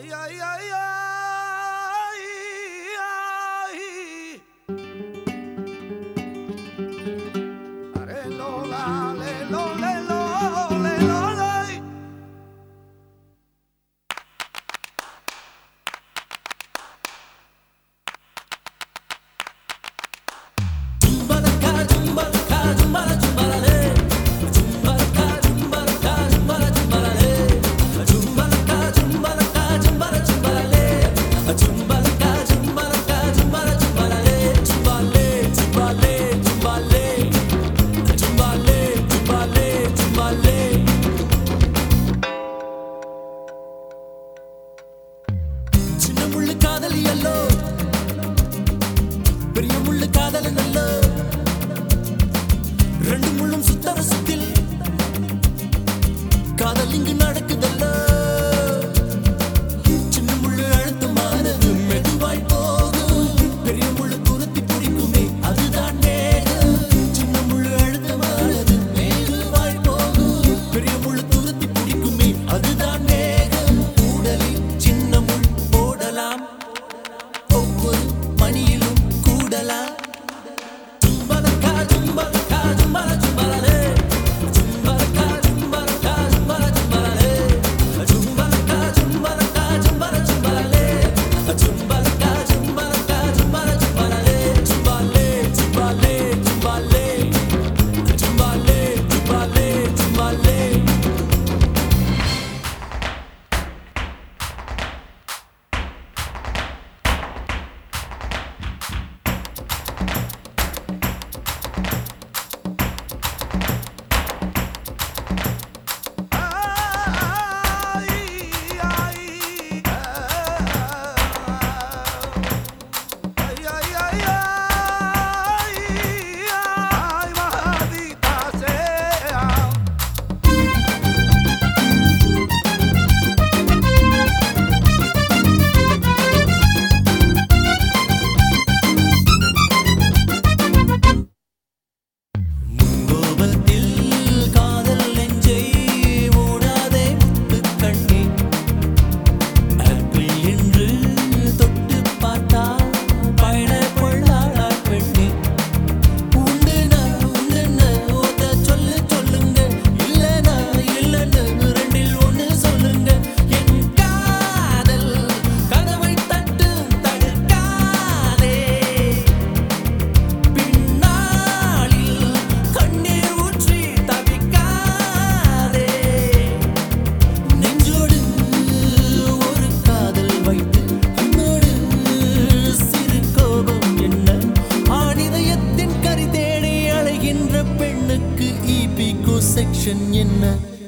ay, ay, ay, காதல் எல்லோ பெரிய முள்ளு காதல் நல்லோ ரெண்டு முள்ளும் சுத்தர சுத்தில் இங்கு நடக்குதல்லோ? section you know.